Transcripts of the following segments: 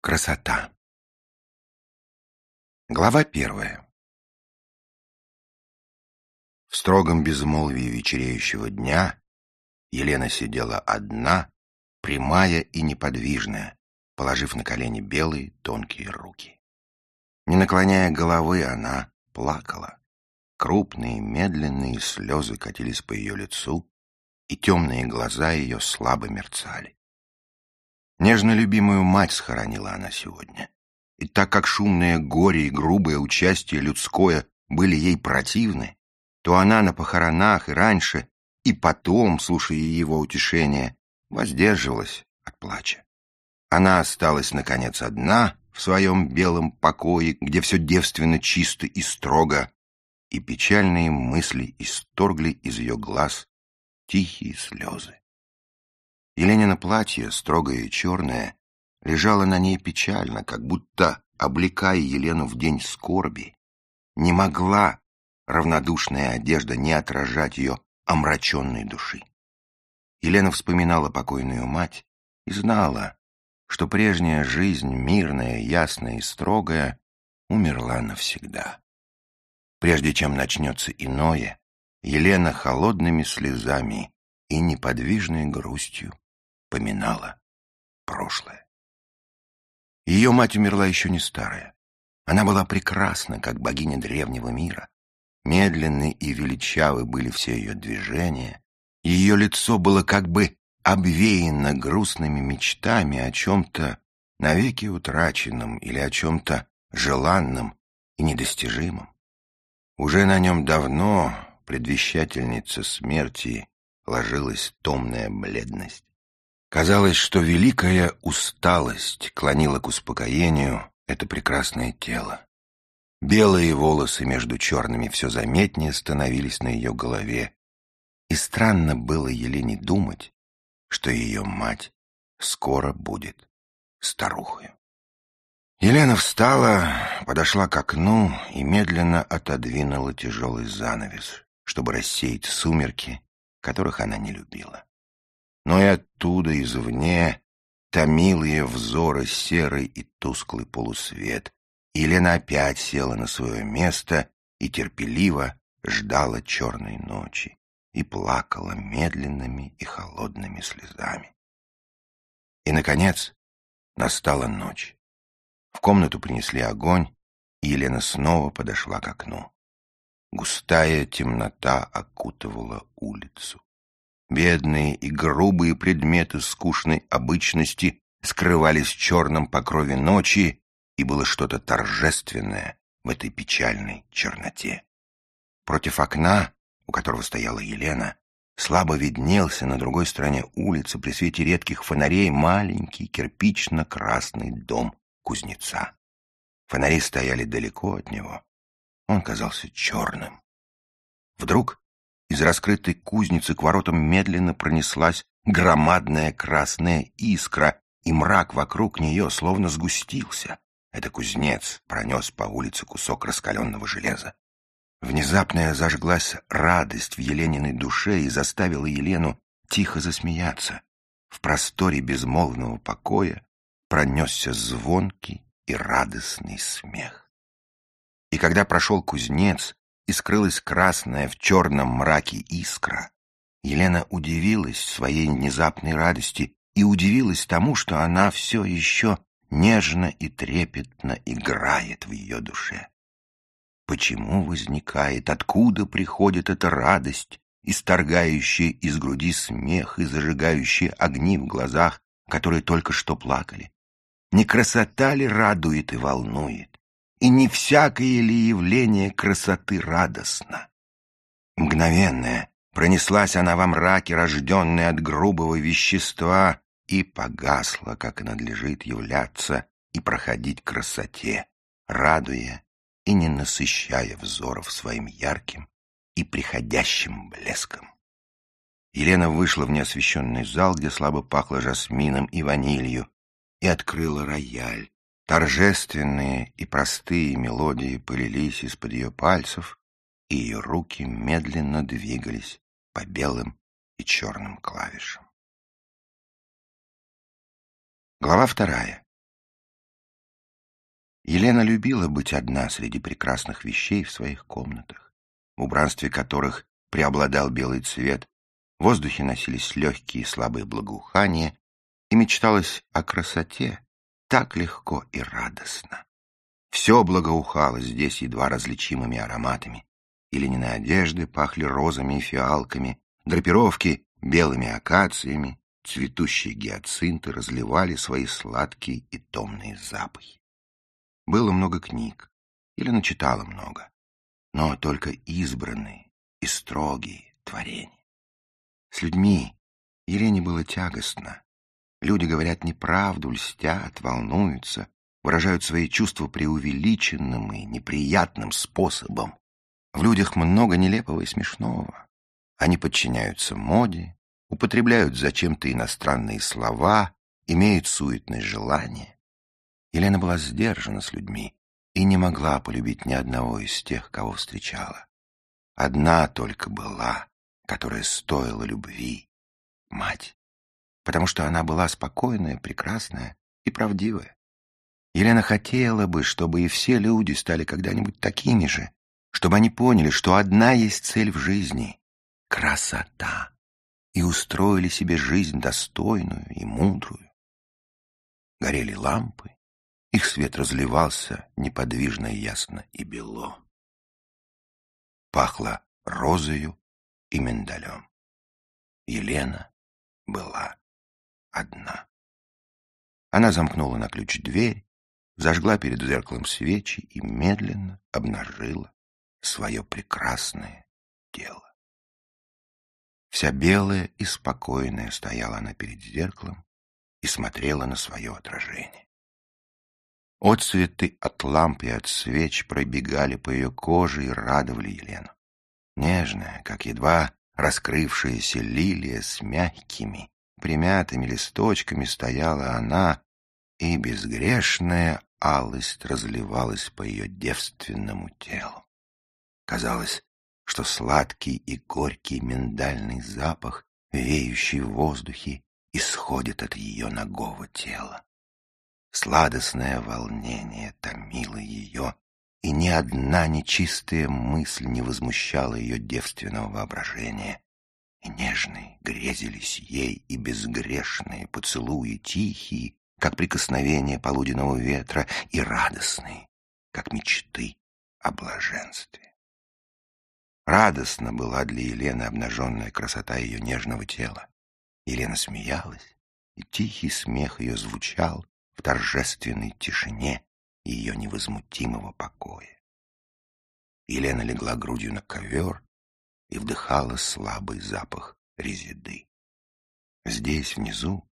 Красота. Глава первая. В строгом безмолвии вечереющего дня Елена сидела одна, прямая и неподвижная, положив на колени белые тонкие руки. Не наклоняя головы, она плакала. Крупные, медленные слезы катились по ее лицу, и темные глаза ее слабо мерцали. Нежно любимую мать схоронила она сегодня. И так как шумное горе и грубое участие людское были ей противны, то она на похоронах и раньше, и потом, слушая его утешения, воздерживалась от плача. Она осталась, наконец, одна в своем белом покое, где все девственно чисто и строго, и печальные мысли исторгли из ее глаз тихие слезы. Еленина платье, строгое и черное, лежало на ней печально, как будто, облекая Елену в день скорби, не могла равнодушная одежда не отражать ее омраченной души. Елена вспоминала покойную мать и знала, что прежняя жизнь, мирная, ясная и строгая, умерла навсегда. Прежде чем начнется иное, Елена холодными слезами и неподвижной грустью поминала прошлое. Ее мать умерла еще не старая. Она была прекрасна, как богиня древнего мира. Медленны и величавы были все ее движения. Ее лицо было как бы обвеяно грустными мечтами о чем-то навеки утраченном или о чем-то желанном и недостижимом. Уже на нем давно, предвещательница смерти, ложилась томная бледность. Казалось, что великая усталость клонила к успокоению это прекрасное тело. Белые волосы между черными все заметнее становились на ее голове, и странно было Елене думать, что ее мать скоро будет старухой. Елена встала, подошла к окну и медленно отодвинула тяжелый занавес, чтобы рассеять сумерки, которых она не любила но и оттуда, извне, томил ее взоры серый и тусклый полусвет. Елена опять села на свое место и терпеливо ждала черной ночи и плакала медленными и холодными слезами. И, наконец, настала ночь. В комнату принесли огонь, и Елена снова подошла к окну. Густая темнота окутывала улицу. Бедные и грубые предметы скучной обычности скрывались в черном покрове ночи, и было что-то торжественное в этой печальной черноте. Против окна, у которого стояла Елена, слабо виднелся на другой стороне улицы при свете редких фонарей маленький кирпично-красный дом кузнеца. Фонари стояли далеко от него. Он казался черным. Вдруг из раскрытой кузницы к воротам медленно пронеслась громадная красная искра, и мрак вокруг нее словно сгустился. Это кузнец пронес по улице кусок раскаленного железа. Внезапная зажглась радость в Елениной душе и заставила Елену тихо засмеяться. В просторе безмолвного покоя пронесся звонкий и радостный смех. И когда прошел кузнец, и скрылась красная в черном мраке искра. Елена удивилась своей внезапной радости и удивилась тому, что она все еще нежно и трепетно играет в ее душе. Почему возникает, откуда приходит эта радость, исторгающая из груди смех и зажигающая огни в глазах, которые только что плакали? Не красота ли радует и волнует? И не всякое ли явление красоты радостно. Мгновенная, пронеслась она во мраке, рожденная от грубого вещества, и погасла, как надлежит являться и проходить красоте, радуя и не насыщая взоров своим ярким и приходящим блеском. Елена вышла в неосвещенный зал, где слабо пахло жасмином и ванилью, и открыла рояль, Торжественные и простые мелодии полились из-под ее пальцев, и ее руки медленно двигались по белым и черным клавишам. Глава вторая. Елена любила быть одна среди прекрасных вещей в своих комнатах, в убранстве которых преобладал белый цвет, в воздухе носились легкие и слабые благоухания, и мечталось о красоте так легко и радостно. Все благоухало здесь едва различимыми ароматами. Еленины одежды пахли розами и фиалками, драпировки — белыми акациями, цветущие гиацинты разливали свои сладкие и томные запахи. Было много книг, или читала много, но только избранные и строгие творения. С людьми Елене было тягостно. Люди говорят неправду, льстят, волнуются, выражают свои чувства преувеличенным и неприятным способом. В людях много нелепого и смешного. Они подчиняются моде, употребляют зачем-то иностранные слова, имеют суетное желание. Елена была сдержана с людьми и не могла полюбить ни одного из тех, кого встречала. Одна только была, которая стоила любви — мать, потому что она была спокойная, прекрасная и правдивая. Елена хотела бы, чтобы и все люди стали когда-нибудь такими же, чтобы они поняли, что одна есть цель в жизни — красота, и устроили себе жизнь достойную и мудрую. Горели лампы, их свет разливался неподвижно, ясно и бело. Пахло розою и миндалем. Елена была одна. Она замкнула на ключ дверь, зажгла перед зеркалом свечи и медленно обнажила свое прекрасное тело. Вся белая и спокойная стояла она перед зеркалом и смотрела на свое отражение. Отцветы от ламп и от свеч пробегали по ее коже и радовали Елену. Нежная, как едва раскрывшаяся лилия с мягкими, примятыми листочками стояла она, и безгрешная алость разливалась по ее девственному телу. Казалось, что сладкий и горький миндальный запах, веющий в воздухе, исходит от ее ногого тела. Сладостное волнение томило ее, и ни одна нечистая мысль не возмущала ее девственного воображения. И нежные грезились ей и безгрешные поцелуи тихие, как прикосновение полуденного ветра, и радостные, как мечты о блаженстве. Радостно была для Елены обнаженная красота ее нежного тела. Елена смеялась, и тихий смех ее звучал в торжественной тишине ее невозмутимого покоя. Елена легла грудью на ковер и вдыхала слабый запах резиды. Здесь, внизу,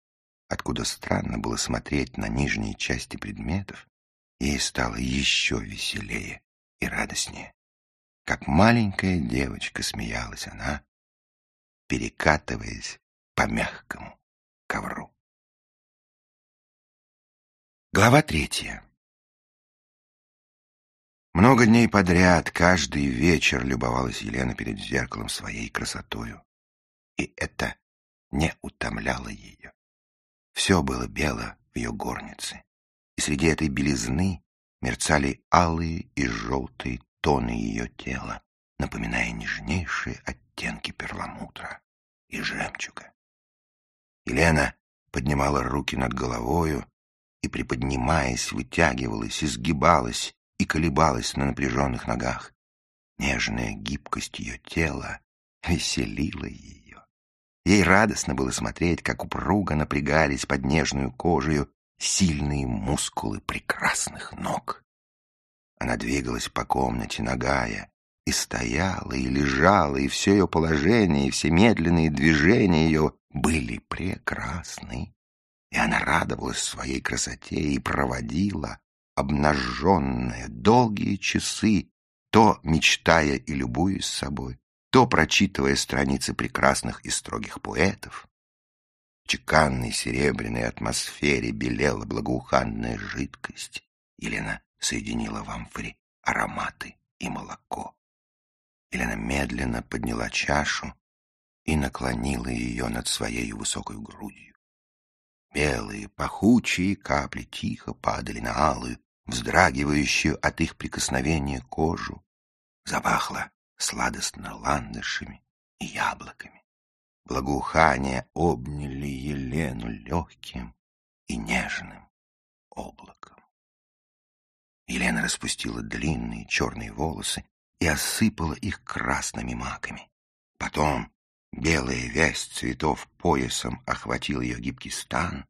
откуда странно было смотреть на нижние части предметов, ей стало еще веселее и радостнее. Как маленькая девочка смеялась она, перекатываясь по мягкому ковру. Глава третья. Много дней подряд, каждый вечер любовалась Елена перед зеркалом своей красотою. И это не утомляло ее. Все было бело в ее горнице, и среди этой белизны мерцали алые и желтые тоны ее тела, напоминая нежнейшие оттенки перламутра и жемчуга. Елена поднимала руки над головою и, приподнимаясь, вытягивалась, изгибалась и колебалась на напряженных ногах. Нежная гибкость ее тела веселила ее. Ей радостно было смотреть, как упруго напрягались под нежную кожею сильные мускулы прекрасных ног. Она двигалась по комнате нагая, и стояла, и лежала, и все ее положение, и все медленные движения ее были прекрасны. И она радовалась своей красоте и проводила, обнаженная, долгие часы, то мечтая и любуясь собой, то прочитывая страницы прекрасных и строгих поэтов. В чеканной серебряной атмосфере белела благоуханная жидкость. Елена соединила в амфоре ароматы и молоко. Елена медленно подняла чашу и наклонила ее над своей высокой грудью. Белые, пахучие капли тихо падали на алую, вздрагивающую от их прикосновения кожу. Запахло сладостно ландышами и яблоками. Благоухания обняли Елену легким и нежным облаком. Елена распустила длинные черные волосы и осыпала их красными маками. Потом белая вязь цветов поясом охватил ее гибкий стан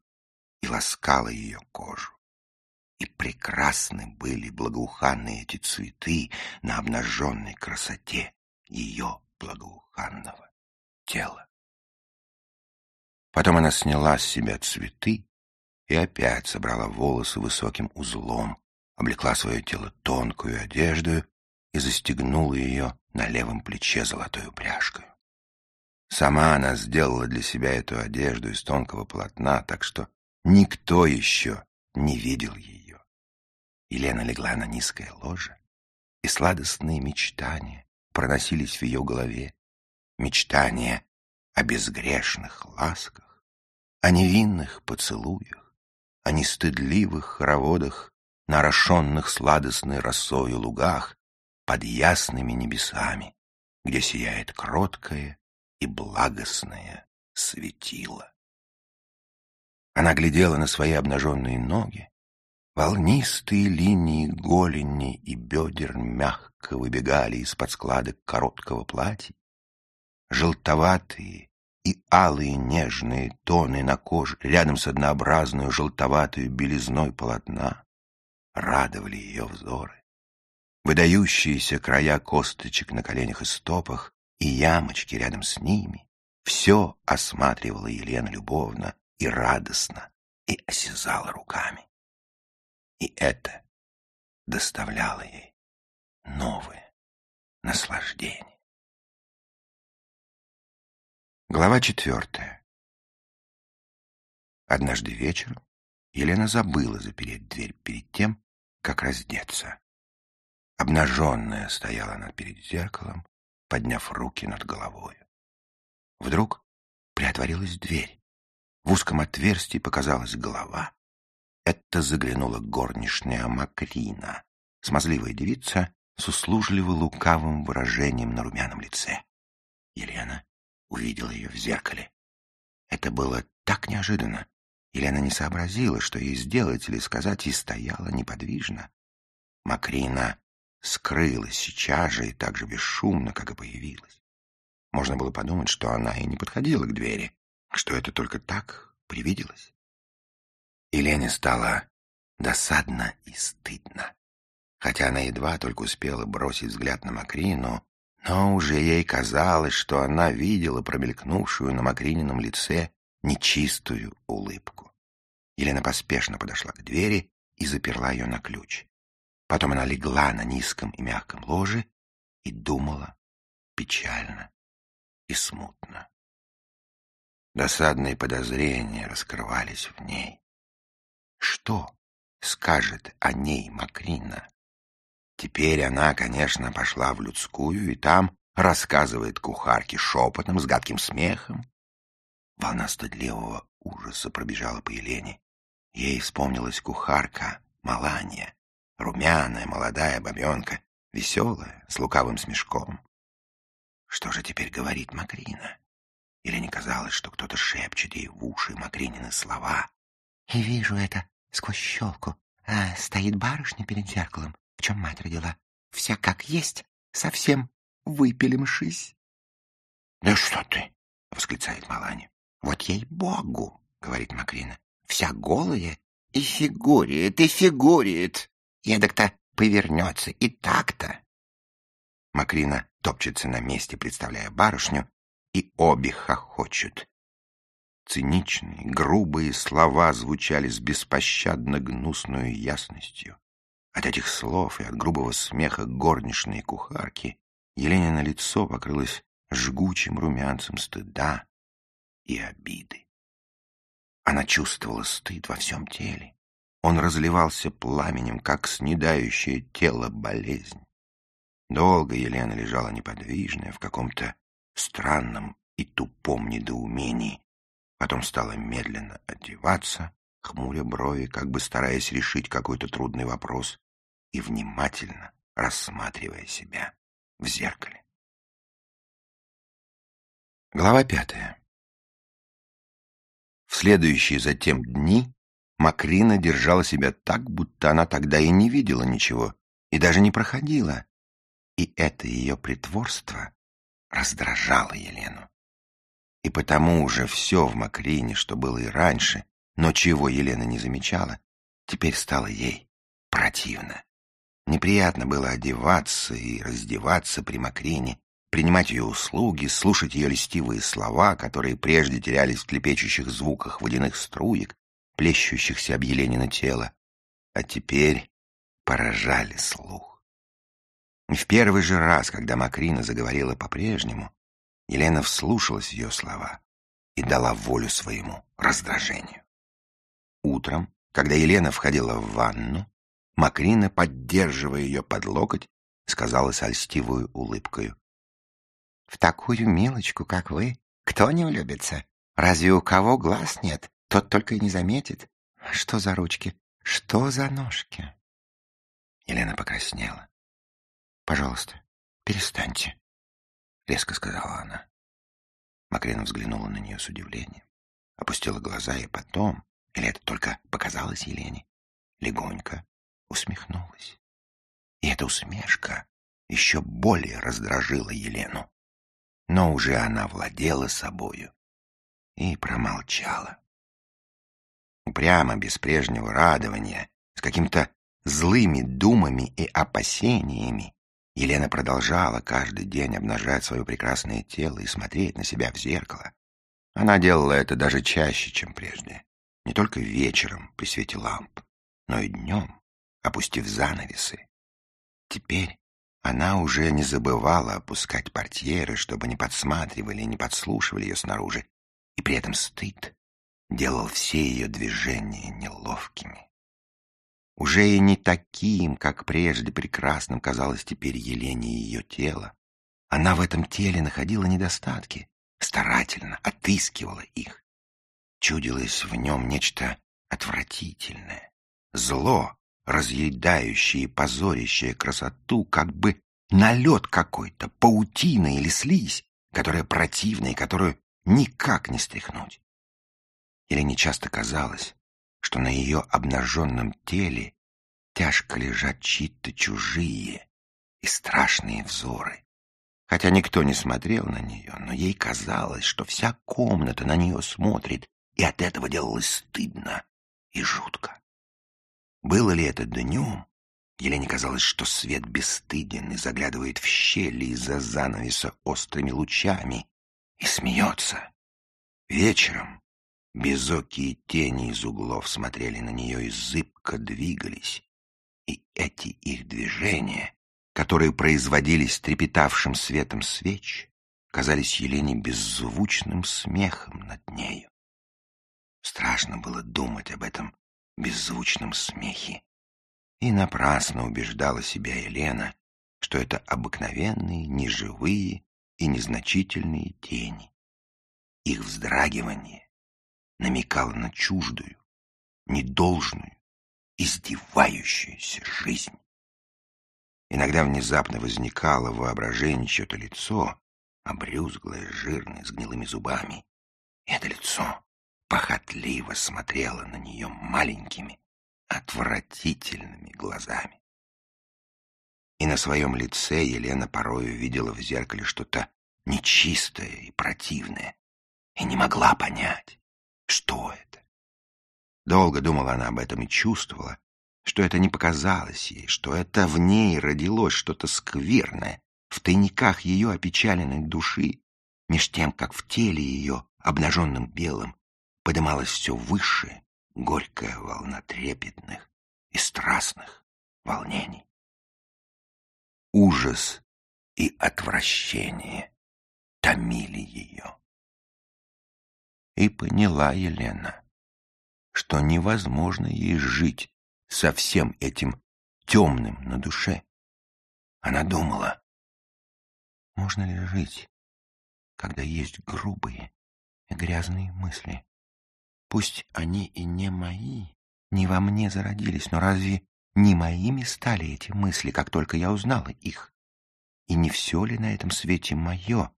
и ласкала ее кожу. И прекрасны были благоуханные эти цветы на обнаженной красоте ее благоуханного тела. Потом она сняла с себя цветы и опять собрала волосы высоким узлом, облекла свое тело тонкую одежду и застегнула ее на левом плече золотой упряжкой. Сама она сделала для себя эту одежду из тонкого полотна, так что никто еще не видел ее. Елена легла на низкое ложе, и сладостные мечтания проносились в ее голове. Мечтания о безгрешных ласках, о невинных поцелуях, о нестыдливых хороводах на орошенных сладостной росою лугах под ясными небесами, где сияет кроткое и благостное светило. Она глядела на свои обнаженные ноги. Волнистые линии голени и бедер мягко выбегали из-под складок короткого платья. Желтоватые и алые нежные тоны на коже рядом с однообразной желтоватой белизной полотна радовали ее взоры. Выдающиеся края косточек на коленях и стопах и ямочки рядом с ними все осматривала Елена любовно и радостно и осязала руками. И это доставляло ей новое наслаждение. Глава четвертая. Однажды вечером Елена забыла запереть дверь перед тем, как раздеться. Обнаженная стояла она перед зеркалом, подняв руки над головой. Вдруг приотворилась дверь. В узком отверстии показалась голова. Это заглянула горничная Макрина, смазливая девица с услужливо-лукавым выражением на румяном лице. Елена увидела ее в зеркале. Это было так неожиданно. Елена не сообразила, что ей сделать или сказать, и стояла неподвижно. Макрина скрылась сейчас же и так же бесшумно, как и появилась. Можно было подумать, что она и не подходила к двери, что это только так привиделось. Елене стало досадно и стыдно. Хотя она едва только успела бросить взгляд на Макрину, но уже ей казалось, что она видела промелькнувшую на Макринином лице нечистую улыбку. Елена поспешно подошла к двери и заперла ее на ключ. Потом она легла на низком и мягком ложе и думала печально и смутно. Досадные подозрения раскрывались в ней. Что скажет о ней Макрина? Теперь она, конечно, пошла в людскую и там рассказывает кухарке шепотом, с гадким смехом. Волна стыдливого ужаса пробежала по Елене. Ей вспомнилась кухарка Малания, румяная, молодая бабенка, веселая, с лукавым смешком. Что же теперь говорит Макрина? Или не казалось, что кто-то шепчет ей в уши Макринины слова? И вижу это сквозь щелку. А стоит барышня перед зеркалом, в чем мать родила. Вся как есть, совсем выпилимшись. — Да что ты! — восклицает Маланя. — Вот ей-богу! — говорит Макрина. — Вся голая и фигурит, и фигурит. Эдак-то повернется и так-то. Макрина топчется на месте, представляя барышню, и обе хохочут. Циничные, грубые слова звучали с беспощадно гнусной ясностью. От этих слов и от грубого смеха горничной кухарки Елене на лицо покрылось жгучим румянцем стыда и обиды. Она чувствовала стыд во всем теле. Он разливался пламенем, как снедающее тело болезнь. Долго Елена лежала неподвижная в каком-то странном и тупом недоумении. Потом стала медленно одеваться, хмуря брови, как бы стараясь решить какой-то трудный вопрос, и внимательно рассматривая себя в зеркале. Глава пятая. В следующие затем дни Макрина держала себя так, будто она тогда и не видела ничего, и даже не проходила. И это ее притворство раздражало Елену. И потому уже все в Макрине, что было и раньше, но чего Елена не замечала, теперь стало ей противно. Неприятно было одеваться и раздеваться при Макрине, принимать ее услуги, слушать ее льстивые слова, которые прежде терялись в клепечущих звуках водяных струек, плещущихся об Еленина тело, а теперь поражали слух. В первый же раз, когда Макрина заговорила по-прежнему, Елена вслушалась ее слова и дала волю своему раздражению. Утром, когда Елена входила в ванну, Макрина, поддерживая ее под локоть, сказала с ольстивой улыбкою. В такую милочку, как вы, кто не влюбится? Разве у кого глаз нет, тот только и не заметит. Что за ручки? Что за ножки? Елена покраснела. «Пожалуйста, перестаньте», — резко сказала она. Макрена взглянула на нее с удивлением, опустила глаза и потом, или это только показалось Елене, легонько усмехнулась. И эта усмешка еще более раздражила Елену но уже она владела собою и промолчала. Упрямо, без прежнего радования, с какими-то злыми думами и опасениями, Елена продолжала каждый день обнажать свое прекрасное тело и смотреть на себя в зеркало. Она делала это даже чаще, чем прежде. Не только вечером при свете ламп, но и днем, опустив занавесы. Теперь она уже не забывала опускать портьеры, чтобы не подсматривали и не подслушивали ее снаружи, и при этом стыд делал все ее движения неловкими. Уже и не таким, как прежде прекрасным казалось теперь Елене ее тело. Она в этом теле находила недостатки, старательно отыскивала их. Чудилось в нем нечто отвратительное, зло, разъедающее и позорящее красоту, как бы налет какой-то, паутина или слизь, которая противна и которую никак не стряхнуть. Или нечасто казалось, что на ее обнаженном теле тяжко лежат чьи-то чужие и страшные взоры. Хотя никто не смотрел на нее, но ей казалось, что вся комната на нее смотрит, и от этого делалось стыдно и жутко. Было ли это днем? Елене казалось, что свет бесстыден и заглядывает в щели из-за занавеса острыми лучами и смеется. Вечером безокие тени из углов смотрели на нее и зыбко двигались, и эти их движения, которые производились трепетавшим светом свеч, казались Елене беззвучным смехом над нею. Страшно было думать об этом беззвучном смехе. И напрасно убеждала себя Елена, что это обыкновенные, неживые и незначительные тени. Их вздрагивание намекало на чуждую, недолжную, издевающуюся жизнь. Иногда внезапно возникало в воображении чье-то лицо, обрюзглое, жирное, с гнилыми зубами. И это лицо похотливо смотрела на нее маленькими, отвратительными глазами. И на своем лице Елена порою видела в зеркале что-то нечистое и противное, и не могла понять, что это. Долго думала она об этом и чувствовала, что это не показалось ей, что это в ней родилось что-то скверное, в тайниках ее опечаленной души, меж тем, как в теле ее, обнаженным белым, подымалась все выше горькая волна трепетных и страстных волнений. Ужас и отвращение томили ее. И поняла Елена, что невозможно ей жить со всем этим темным на душе. Она думала, можно ли жить, когда есть грубые и грязные мысли? Пусть они и не мои, не во мне зародились, но разве не моими стали эти мысли, как только я узнала их? И не все ли на этом свете мое?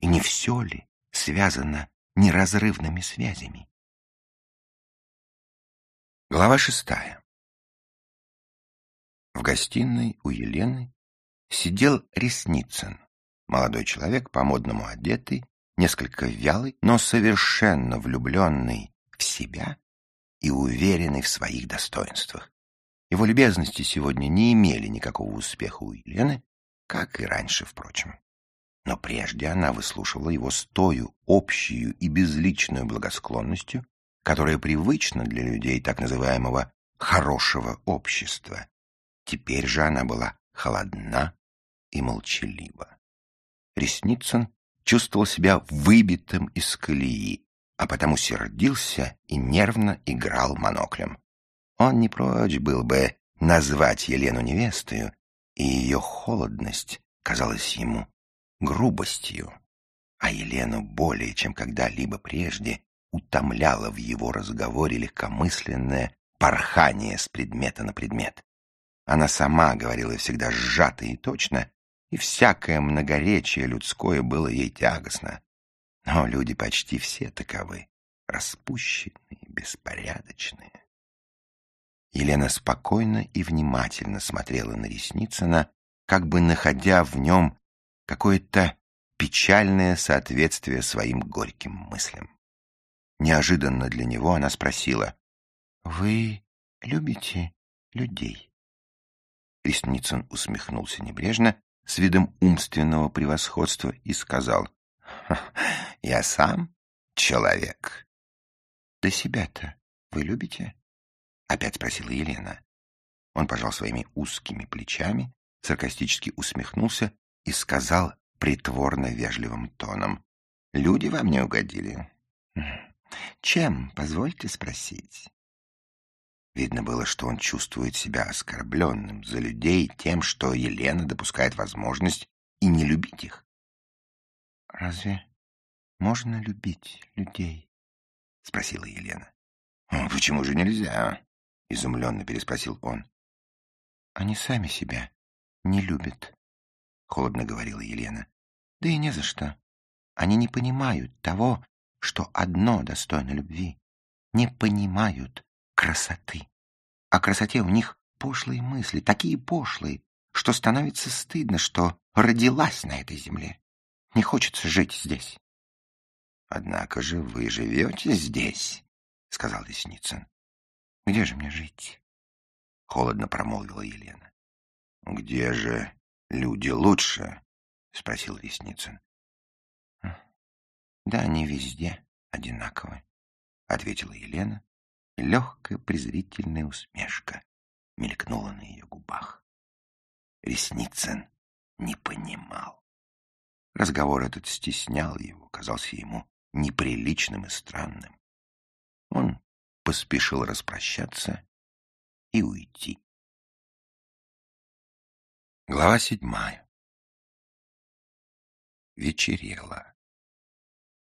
И не все ли связано неразрывными связями? Глава шестая. В гостиной у Елены сидел Ресницын, молодой человек, по-модному одетый, несколько вялый, но совершенно влюбленный в себя и уверенный в своих достоинствах. Его любезности сегодня не имели никакого успеха у Елены, как и раньше, впрочем. Но прежде она выслушивала его с тою общую и безличную благосклонностью, которая привычна для людей так называемого «хорошего общества». Теперь же она была холодна и молчалива. Ресницын чувствовал себя выбитым из колеи, а потому сердился и нервно играл моноклем. Он не прочь был бы назвать Елену невестою, и ее холодность казалась ему грубостью, а Елену более чем когда-либо прежде утомляло в его разговоре легкомысленное порхание с предмета на предмет. Она сама говорила всегда сжато и точно, и всякое многоречие людское было ей тягостно. Но люди почти все таковы, распущенные, беспорядочные. Елена спокойно и внимательно смотрела на Ресницына, как бы находя в нем какое-то печальное соответствие своим горьким мыслям. Неожиданно для него она спросила, «Вы любите людей?» Ресницын усмехнулся небрежно, с видом умственного превосходства, и сказал, «Я сам человек». «Да себя-то вы любите?» — опять спросила Елена. Он пожал своими узкими плечами, саркастически усмехнулся и сказал притворно вежливым тоном. «Люди вам не угодили?» «Чем, позвольте спросить?» Видно было, что он чувствует себя оскорбленным за людей тем, что Елена допускает возможность и не любить их. «Разве можно любить людей?» — спросила Елена. «Почему же нельзя?» — изумленно переспросил он. «Они сами себя не любят», — холодно говорила Елена. «Да и не за что. Они не понимают того, что одно достойно любви. Не понимают красоты. О красоте у них пошлые мысли, такие пошлые, что становится стыдно, что родилась на этой земле. Не хочется жить здесь». «Однако же вы живете здесь», — сказал Лесницын. Где же мне жить? — холодно промолвила Елена. — Где же люди лучше? — спросил Ресницын. — Да они везде одинаковы, — ответила Елена, и легкая презрительная усмешка мелькнула на ее губах. Ресницын не понимал. Разговор этот стеснял его, казался ему неприличным и странным. Он поспешил распрощаться и уйти. Глава седьмая. Вечерело.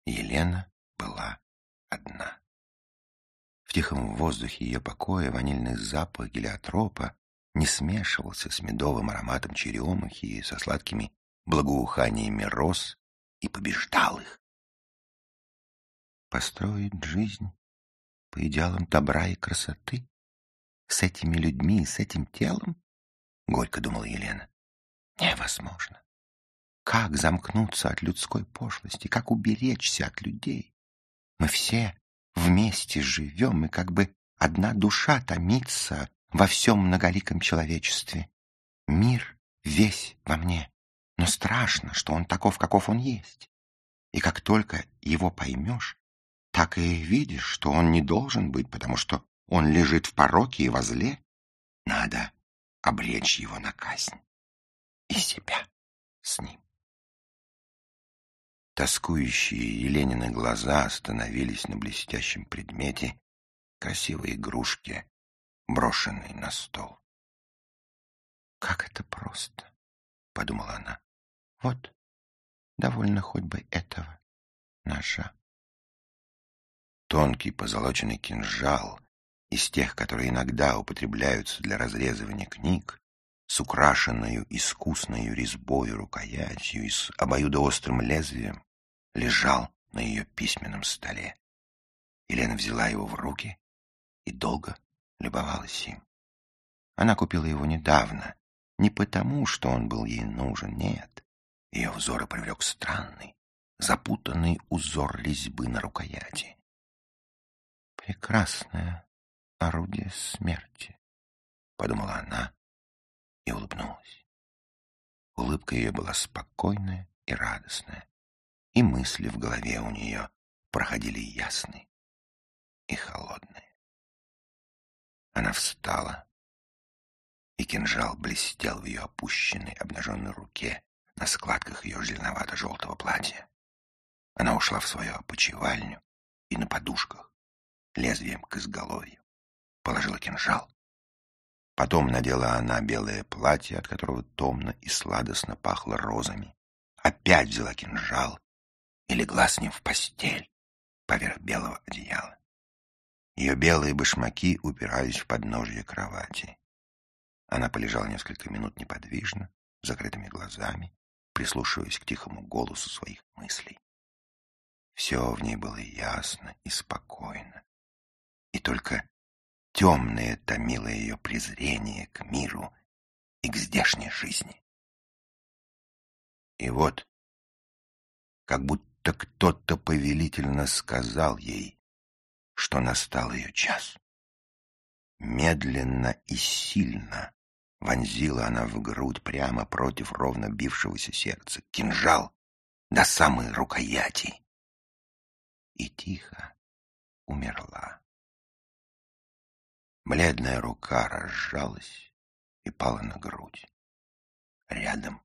Елена была одна. В тихом воздухе ее покоя ванильный запах гелиотропа не смешивался с медовым ароматом черемухи и со сладкими благоуханиями роз и побеждал их. Построить жизнь по идеалам добра и красоты? С этими людьми, с этим телом? Горько думала Елена. Невозможно. Как замкнуться от людской пошлости, как уберечься от людей? Мы все вместе живем, и как бы одна душа томится во всем многоликом человечестве. Мир весь во мне, но страшно, что он таков, каков он есть. И как только его поймешь, так и видишь, что он не должен быть, потому что он лежит в пороке и во зле. Надо облечь его на казнь. И себя с ним. Тоскующие Еленины глаза остановились на блестящем предмете, красивой игрушке, брошенной на стол. «Как это просто!» — подумала она. «Вот, довольно хоть бы этого ножа». Тонкий позолоченный кинжал из тех, которые иногда употребляются для разрезывания книг, с украшенную искусною резьбою рукоятью и с обоюдоострым лезвием, лежал на ее письменном столе. Елена взяла его в руки и долго любовалась им. Она купила его недавно, не потому, что он был ей нужен, нет. Ее взоры привлек странный, запутанный узор резьбы на рукояти. «Прекрасное орудие смерти», — подумала она улыбнулась. Улыбка ее была спокойная и радостная, и мысли в голове у нее проходили ясные и холодные. Она встала, и кинжал блестел в ее опущенной обнаженной руке на складках ее зеленовато-желтого платья. Она ушла в свою опочивальню и на подушках, лезвием к изголовью, положила кинжал. Потом надела она белое платье, от которого томно и сладостно пахло розами. Опять взяла кинжал и легла с ним в постель поверх белого одеяла. Ее белые башмаки упирались в подножье кровати. Она полежала несколько минут неподвижно, закрытыми глазами, прислушиваясь к тихому голосу своих мыслей. Все в ней было ясно и спокойно. И только темное томило ее презрение к миру и к здешней жизни. И вот, как будто кто-то повелительно сказал ей, что настал ее час. Медленно и сильно вонзила она в грудь прямо против ровно бившегося сердца кинжал до самой рукояти и тихо умерла. Бледная рука разжалась и пала на грудь, рядом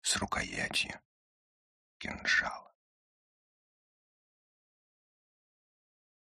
с рукоятью кинжала.